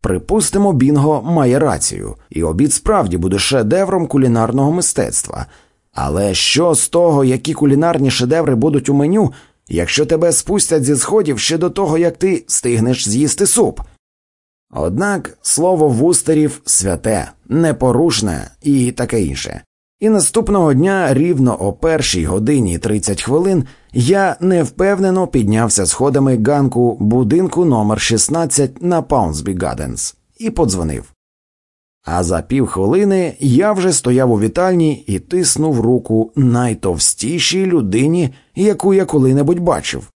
Припустимо, Бінго має рацію, і обід справді буде шедевром кулінарного мистецтва. Але що з того, які кулінарні шедеври будуть у меню, якщо тебе спустять зі сходів ще до того, як ти стигнеш з'їсти суп? Однак слово вустерів святе, непорушне і таке інше. І наступного дня, рівно о першій годині 30 хвилин, я невпевнено піднявся сходами ганку будинку номер 16 на Паунсбі Гаденс і подзвонив. А за півхвилини я вже стояв у вітальні і тиснув руку найтовстішій людині, яку я коли-небудь бачив.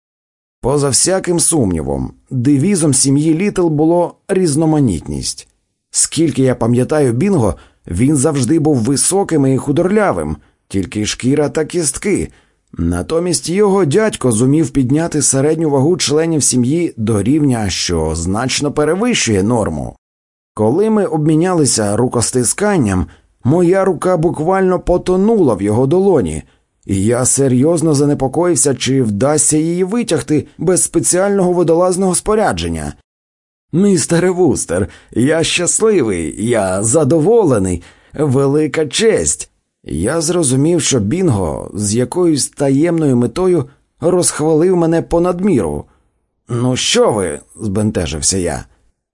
Поза всяким сумнівом, девізом сім'ї Літл було різноманітність. Скільки я пам'ятаю Бінго, він завжди був високим і худорлявим, тільки шкіра та кістки. Натомість його дядько зумів підняти середню вагу членів сім'ї до рівня, що значно перевищує норму. Коли ми обмінялися рукостисканням, моя рука буквально потонула в його долоні, і я серйозно занепокоївся, чи вдасться її витягти без спеціального водолазного спорядження. Містере Вустер, я щасливий, я задоволений, велика честь. Я зрозумів, що Бінго з якоюсь таємною метою розхвалив мене понад міру. Ну, що ви? збентежився я.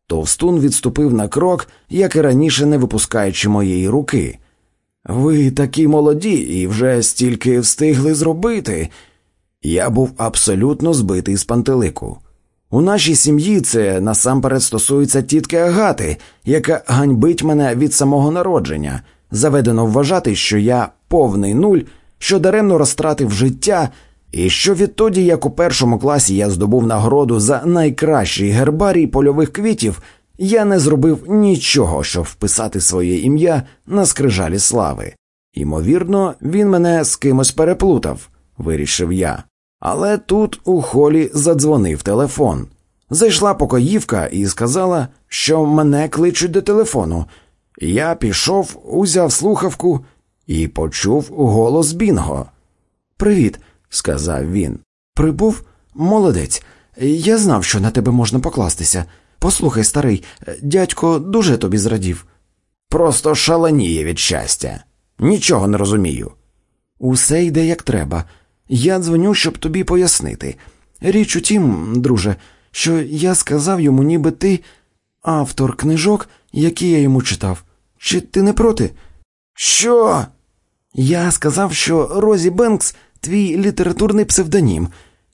Товстун відступив на крок, як і раніше не випускаючи моєї руки. Ви такі молоді і вже стільки встигли зробити. Я був абсолютно збитий з пантелику. У нашій сім'ї це насамперед стосується тітки Агати, яка ганьбить мене від самого народження. Заведено вважати, що я повний нуль, що даремно розтратив життя, і що відтоді, як у першому класі я здобув нагороду за найкращий гербарій польових квітів, я не зробив нічого, щоб вписати своє ім'я на скрижалі слави. Ймовірно, він мене з кимось переплутав, вирішив я. Але тут у холі задзвонив телефон. Зайшла покоївка і сказала, що мене кличуть до телефону. Я пішов, узяв слухавку і почув голос Бінго. Привіт, сказав він. Прибув молодець. Я знав, що на тебе можна покластися. Послухай, старий, дядько дуже тобі зрадів. Просто шаленіє від щастя. Нічого не розумію. Усе йде як треба. Я дзвоню, щоб тобі пояснити. Річ у тім, друже, що я сказав йому, ніби ти автор книжок, які я йому читав. Чи ти не проти? Що? Я сказав, що Розі Бенкс твій літературний псевдонім,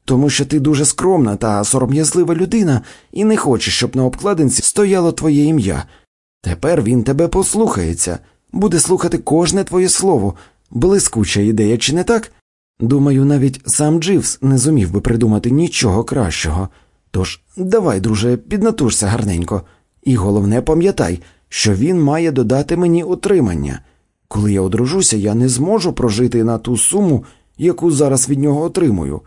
тому що ти дуже скромна та сором'язлива людина і не хочеш, щоб на обкладинці стояло твоє ім'я. Тепер він тебе послухається, буде слухати кожне твоє слово. Блискуча ідея, чи не так? Думаю, навіть сам Дживс не зумів би придумати нічого кращого. Тож давай, друже, піднатужся гарненько, і головне пам'ятай, що він має додати мені утримання. Коли я одружуся, я не зможу прожити на ту суму, яку зараз від нього отримую.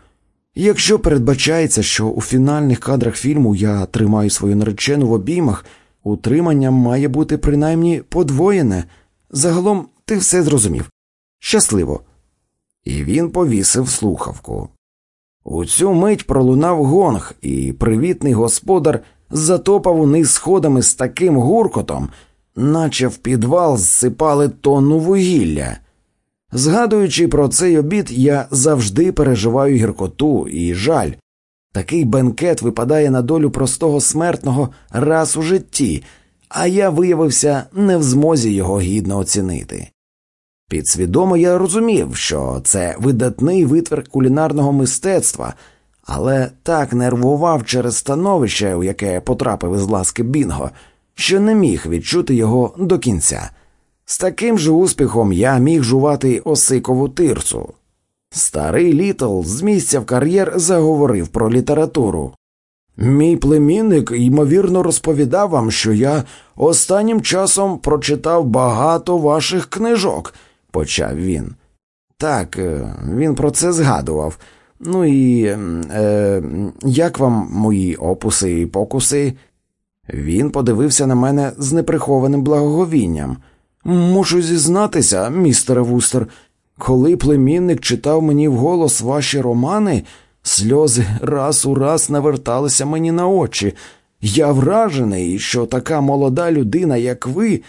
Якщо передбачається, що у фінальних кадрах фільму я тримаю свою наречену в обіймах, утримання має бути принаймні подвоєне. Загалом ти все зрозумів. Щасливо. І він повісив слухавку. У цю мить пролунав гонг, і привітний господар затопав униз сходами з таким гуркотом, наче в підвал зсипали тонну вугілля. Згадуючи про цей обід, я завжди переживаю гіркоту і жаль. Такий бенкет випадає на долю простого смертного раз у житті, а я виявився не в змозі його гідно оцінити. Підсвідомо я розумів, що це видатний витвір кулінарного мистецтва, але так нервував через становище, у яке потрапив із ласки Бінго, що не міг відчути його до кінця. З таким же успіхом я міг жувати осикову тирцу. Старий Літл з місця в кар'єр заговорив про літературу. Мій племінник, ймовірно, розповідав вам, що я останнім часом прочитав багато ваших книжок, почав він. Так, е, він про це згадував. Ну і е, як вам мої опуси і покуси? Він подивився на мене з неприхованим благоговінням. Мушу зізнатися, містере Вустер, коли племінник читав мені вголос ваші романи, сльози раз у раз наверталися мені на очі. Я вражений, що така молода людина, як ви,